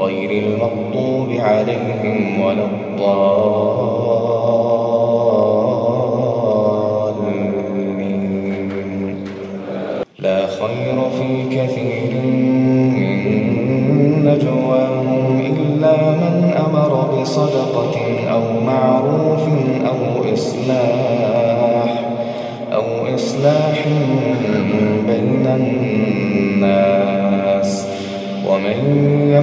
غير المغضوب عليهم ولا الضالين. لا خير في كثير من نجواهم إلا من أمر بصدقة أو معروف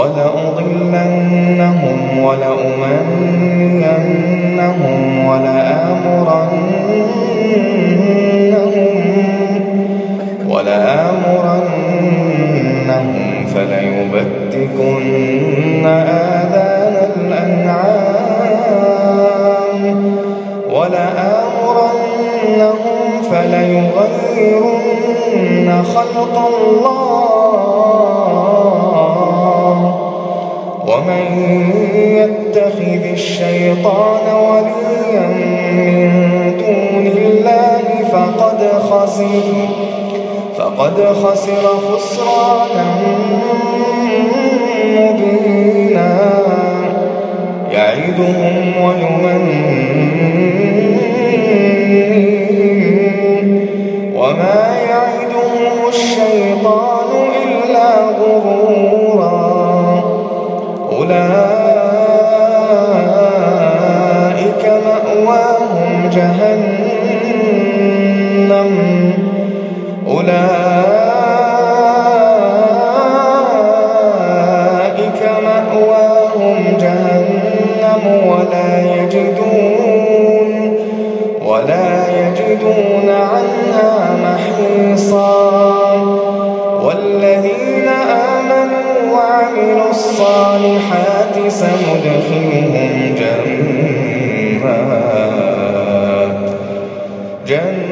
ولأضلنهم ولأمنينهم ولآمرنهم ولآمرنهم فليبتكن آذان الأنعام ولآمرنهم فليغيرن خلق الله يتخذ الشيطان وليا من دون الله فقد خسر فقد خسر خسرانا مبينا. يعدهم ويمنيهم. وما Senhor.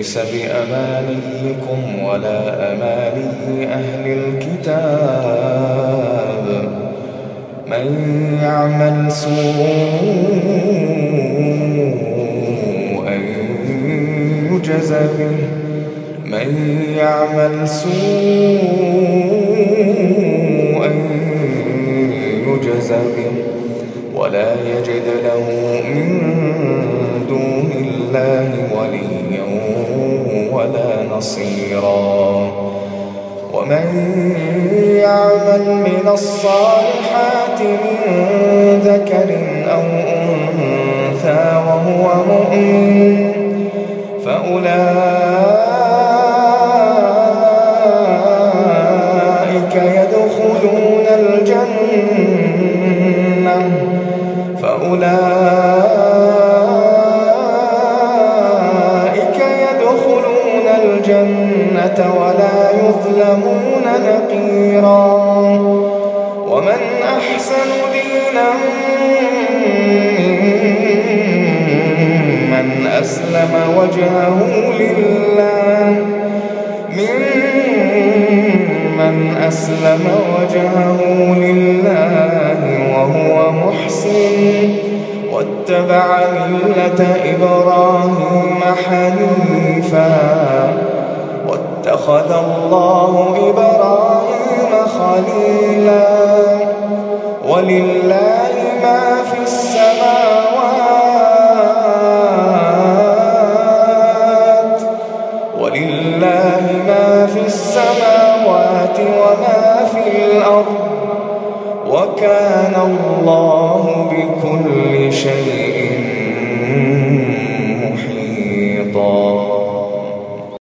ليس بأمانيكم ولا أماني أهل الكتاب. من يعمل سوءا يجز به. من يعمل سوءا يجز به. ولا يجد له من دون الله وليا ولا نصيرا. ومن يعمل من الصالحات من ذكر أو أنثى وهو مؤمن فأولئك الجنة ولا يظلمون نقيرا. ومن أحسن دينا ممن أسلم وجهه لله. ممن أسلم وجهه لله وهو محسن. واتبع ملة إبراهيم حنيفا واتخذ الله إبراهيم خليلا. ولله ما في السماوات ولله ما في السماوات وما في الأرض. وكان الله بكل شيء